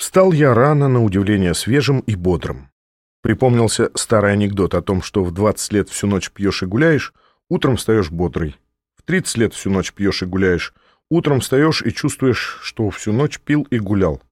Встал я рано, на удивление свежим и бодрым. Припомнился старый анекдот о том, что в 20 лет всю ночь пьешь и гуляешь, утром встаешь бодрый. В 30 лет всю ночь пьешь и гуляешь, утром встаешь и чувствуешь, что всю ночь пил и гулял.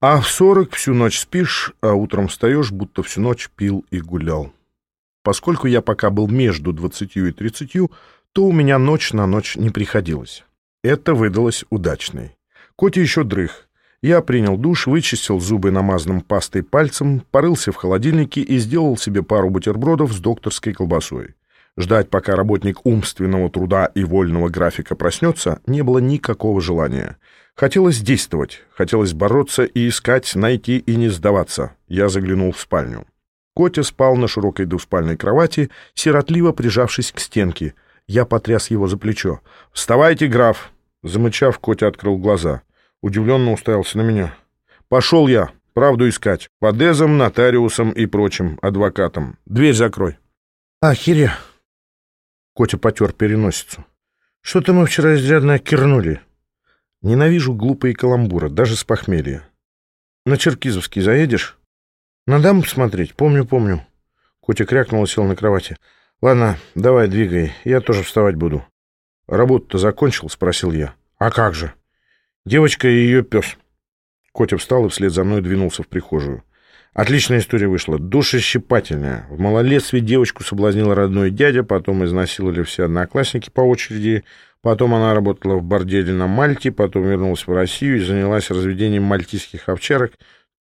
А в 40 всю ночь спишь, а утром встаешь, будто всю ночь пил и гулял. Поскольку я пока был между 20 и 30, то у меня ночь на ночь не приходилось. Это выдалось удачной. Котя еще дрых. Я принял душ, вычистил зубы намазанным пастой пальцем, порылся в холодильнике и сделал себе пару бутербродов с докторской колбасой. Ждать, пока работник умственного труда и вольного графика проснется, не было никакого желания. Хотелось действовать, хотелось бороться и искать, найти и не сдаваться. Я заглянул в спальню. Котя спал на широкой двуспальной кровати, сиротливо прижавшись к стенке. Я потряс его за плечо. «Вставайте, граф!» Замычав, Котя открыл глаза удивленно уставился на меня. «Пошел я, правду искать, по дезам, нотариусам и прочим адвокатам. Дверь закрой». «Ахире!» Котя потер переносицу. «Что-то мы вчера изрядно кирнули. Ненавижу глупые каламбуры, даже с похмелья. На Черкизовский заедешь? На дам посмотреть? Помню, помню». Котя крякнул и сел на кровати. «Ладно, давай, двигай, я тоже вставать буду». «Работу-то закончил?» — спросил я. «А как же?» Девочка и ее пес. Котя встал и вслед за мной двинулся в прихожую. Отличная история вышла, душещипательная. В малолетстве девочку соблазнил родной дядя, потом изнасиловали все одноклассники по очереди, потом она работала в борделе на Мальте, потом вернулась в Россию и занялась разведением мальтийских овчарок.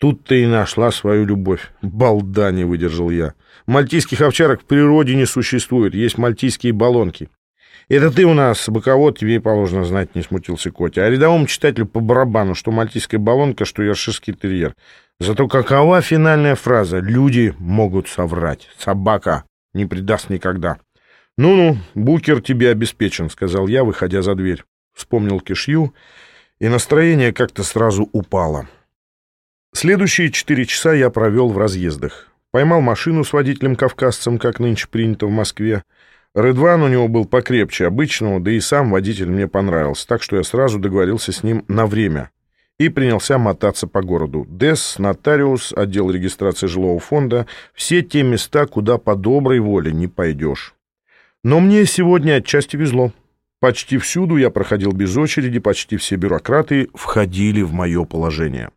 Тут-то и нашла свою любовь. Балда не выдержал я. Мальтийских овчарок в природе не существует, есть мальтийские баллонки. Это ты у нас, боковод, тебе и положено знать, не смутился Котя. А рядовому читателю по барабану, что мальтийская баллонка, что ершистский терьер. Зато какова финальная фраза? Люди могут соврать. Собака не предаст никогда. «Ну-ну, букер тебе обеспечен», — сказал я, выходя за дверь. Вспомнил кишью, и настроение как-то сразу упало. Следующие четыре часа я провел в разъездах. Поймал машину с водителем-кавказцем, как нынче принято в Москве, Рыдван у него был покрепче обычного, да и сам водитель мне понравился, так что я сразу договорился с ним на время и принялся мотаться по городу. ДЭС, нотариус, отдел регистрации жилого фонда — все те места, куда по доброй воле не пойдешь. Но мне сегодня отчасти везло. Почти всюду я проходил без очереди, почти все бюрократы входили в мое положение.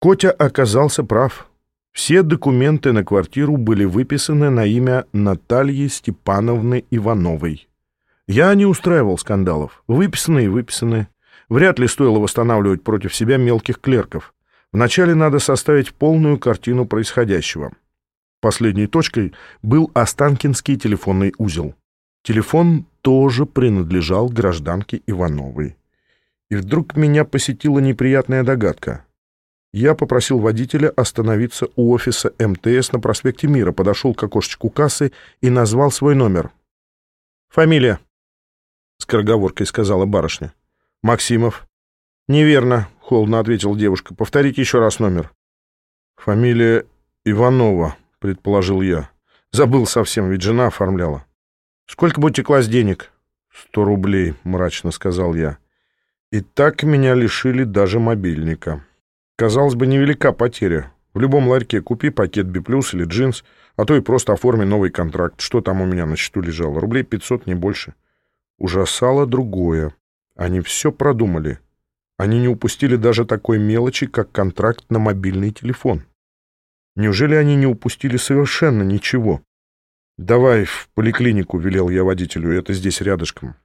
Котя оказался прав. Все документы на квартиру были выписаны на имя Натальи Степановны Ивановой. Я не устраивал скандалов. Выписаны и выписаны. Вряд ли стоило восстанавливать против себя мелких клерков. Вначале надо составить полную картину происходящего. Последней точкой был Останкинский телефонный узел. Телефон тоже принадлежал гражданке Ивановой. И вдруг меня посетила неприятная догадка — я попросил водителя остановиться у офиса МТС на проспекте Мира, подошел к окошечку кассы и назвал свой номер. «Фамилия?» — скороговоркой сказала барышня. «Максимов». «Неверно», — холодно ответила девушка. «Повторите еще раз номер». «Фамилия Иванова», — предположил я. «Забыл совсем, ведь жена оформляла». «Сколько будете класть денег?» «Сто рублей», — мрачно сказал я. «И так меня лишили даже мобильника». Казалось бы, невелика потеря. В любом ларьке купи пакет B+, или джинс, а то и просто оформи новый контракт. Что там у меня на счету лежало? Рублей 500, не больше. Ужасало другое. Они все продумали. Они не упустили даже такой мелочи, как контракт на мобильный телефон. Неужели они не упустили совершенно ничего? «Давай в поликлинику», — велел я водителю, — «это здесь рядышком».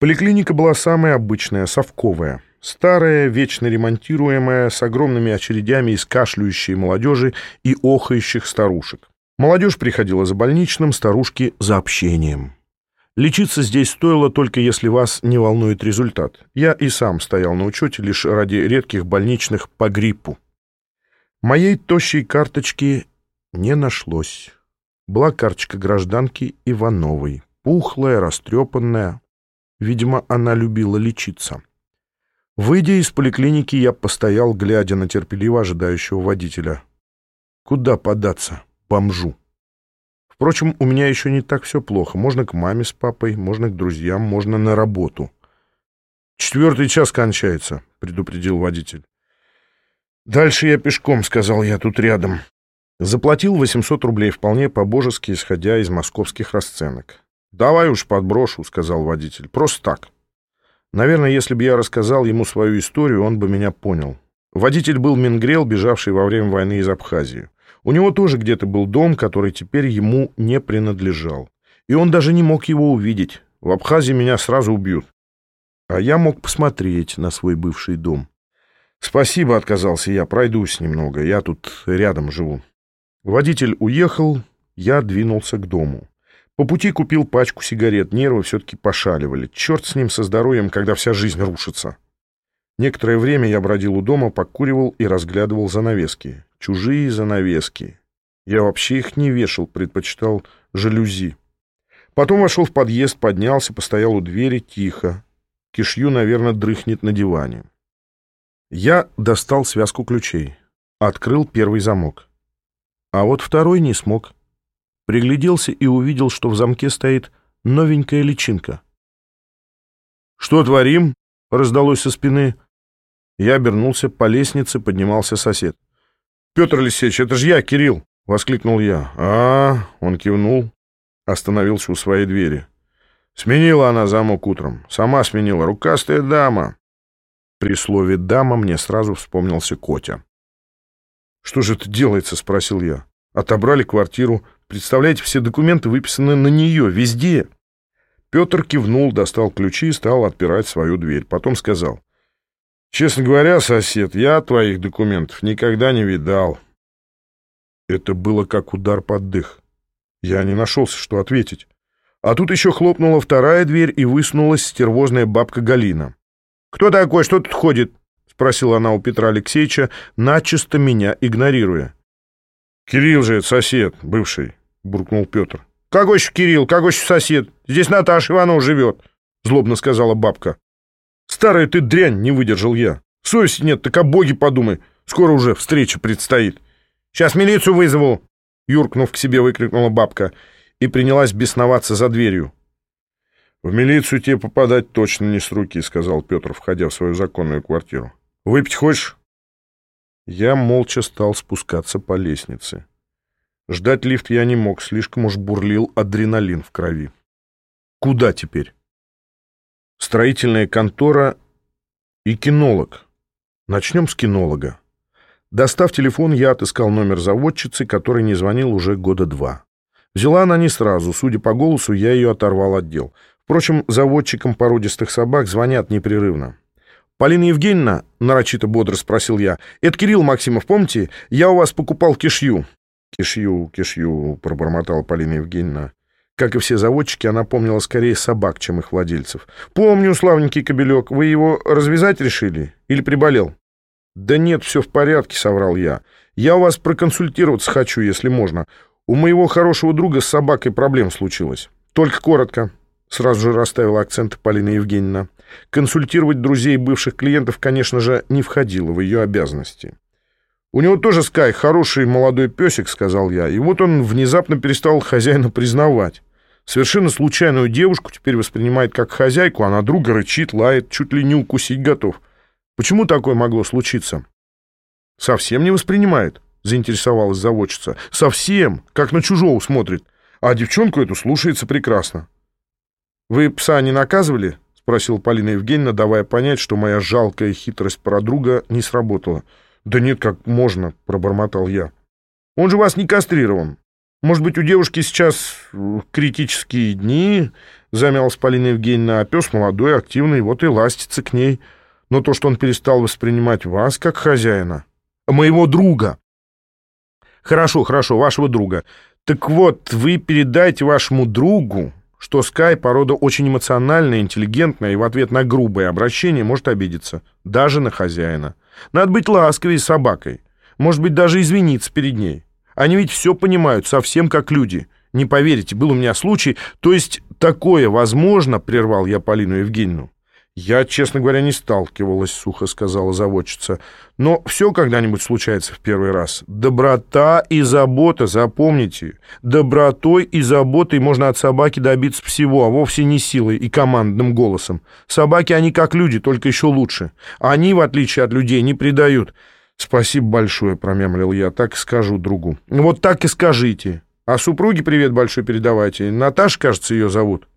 Поликлиника была самая обычная, совковая. Старая, вечно ремонтируемая, с огромными очередями из кашляющей молодежи и охающих старушек. Молодежь приходила за больничным, старушки — за общением. Лечиться здесь стоило только если вас не волнует результат. Я и сам стоял на учете лишь ради редких больничных по гриппу. Моей тощей карточки не нашлось. Была карточка гражданки Ивановой, пухлая, растрепанная. Видимо, она любила лечиться. Выйдя из поликлиники, я постоял, глядя на терпеливо ожидающего водителя. Куда податься, бомжу? Впрочем, у меня еще не так все плохо. Можно к маме с папой, можно к друзьям, можно на работу. «Четвертый час кончается», — предупредил водитель. «Дальше я пешком», — сказал я, — «тут рядом». Заплатил 800 рублей, вполне по-божески, исходя из московских расценок. «Давай уж подброшу», — сказал водитель. «Просто так». Наверное, если бы я рассказал ему свою историю, он бы меня понял. Водитель был Менгрел, бежавший во время войны из Абхазии. У него тоже где-то был дом, который теперь ему не принадлежал. И он даже не мог его увидеть. В Абхазии меня сразу убьют. А я мог посмотреть на свой бывший дом. «Спасибо», — отказался я, — «пройдусь немного, я тут рядом живу». Водитель уехал, я двинулся к дому. По пути купил пачку сигарет, нервы все-таки пошаливали. Черт с ним со здоровьем, когда вся жизнь рушится. Некоторое время я бродил у дома, покуривал и разглядывал занавески. Чужие занавески. Я вообще их не вешал, предпочитал жалюзи. Потом вошел в подъезд, поднялся, постоял у двери тихо. Кишью, наверное, дрыхнет на диване. Я достал связку ключей. Открыл первый замок. А вот второй не смог. Пригляделся и увидел, что в замке стоит новенькая личинка. «Что творим?» — раздалось со спины. Я обернулся, по лестнице поднимался сосед. «Петр Алексеевич, это же я, Кирилл!» — воскликнул я. а он кивнул, остановился у своей двери. Сменила она замок утром. Сама сменила. Рукастая дама. При слове «дама» мне сразу вспомнился Котя. «Что же это делается?» — спросил я. «Отобрали квартиру. Представляете, все документы выписаны на нее, везде». Петр кивнул, достал ключи и стал отпирать свою дверь. Потом сказал. «Честно говоря, сосед, я твоих документов никогда не видал». Это было как удар под дых. Я не нашелся, что ответить. А тут еще хлопнула вторая дверь и высунулась стервозная бабка Галина. «Кто такой? Что тут ходит?» — спросила она у Петра Алексеевича, начисто меня игнорируя. «Кирилл же сосед, бывший», — буркнул Петр. «Какой еще Кирилл? Какой еще сосед? Здесь Наташа Иванова живет», — злобно сказала бабка. «Старая ты дрянь!» — не выдержал я. «Совести нет, так о боге подумай. Скоро уже встреча предстоит». «Сейчас милицию вызову!» Юркнув к себе, выкрикнула бабка и принялась бесноваться за дверью. «В милицию тебе попадать точно не с руки», — сказал Петр, входя в свою законную квартиру. «Выпить хочешь?» Я молча стал спускаться по лестнице. Ждать лифт я не мог, слишком уж бурлил адреналин в крови. Куда теперь? Строительная контора и кинолог. Начнем с кинолога. Достав телефон, я отыскал номер заводчицы, который не звонил уже года два. Взяла она не сразу, судя по голосу, я ее оторвал от дел. Впрочем, заводчикам породистых собак звонят непрерывно. «Полина Евгеньевна?» — нарочито бодро спросил я. «Это Кирилл Максимов, помните? Я у вас покупал кишью». «Кишью, кишью», — пробормотала Полина Евгеньевна. Как и все заводчики, она помнила скорее собак, чем их владельцев. «Помню, славненький кобелек. Вы его развязать решили? Или приболел?» «Да нет, все в порядке», — соврал я. «Я у вас проконсультироваться хочу, если можно. У моего хорошего друга с собакой проблем случилось. Только коротко». Сразу же расставила акценты Полина Евгеньевна. Консультировать друзей бывших клиентов, конечно же, не входило в ее обязанности. «У него тоже Скай, хороший молодой песик», — сказал я. И вот он внезапно перестал хозяина признавать. Совершенно случайную девушку теперь воспринимает как хозяйку, а на друга рычит, лает, чуть ли не укусить готов. Почему такое могло случиться? Совсем не воспринимает, заинтересовалась заводчица. Совсем, как на чужого смотрит. А девчонку эту слушается прекрасно. Вы пса не наказывали? Спросила Полина Евгеньевна, давая понять, что моя жалкая хитрость про друга не сработала. Нет, как можно, пробормотал я. Он же вас не кастрирован. Может быть, у девушки сейчас э, критические дни, замялась Полина Евгеньевна, а пес молодой, активный, вот и ластится к ней но то, что он перестал воспринимать вас как хозяина, моего друга. Хорошо, хорошо, вашего друга. Так вот, вы передайте вашему другу, что Скай порода очень эмоциональная, интеллигентная и в ответ на грубое обращение может обидеться, даже на хозяина. Надо быть ласковее с собакой, может быть, даже извиниться перед ней. Они ведь все понимают, совсем как люди. Не поверите, был у меня случай, то есть такое возможно, прервал я Полину Евгеньевну. «Я, честно говоря, не сталкивалась», — сухо сказала заводчица. «Но все когда-нибудь случается в первый раз. Доброта и забота, запомните. Добротой и заботой можно от собаки добиться всего, а вовсе не силой и командным голосом. Собаки, они как люди, только еще лучше. Они, в отличие от людей, не предают. Спасибо большое, промямлил я, так и скажу другу. Вот так и скажите. А супруге привет большой передавайте. Наташа, кажется, ее зовут.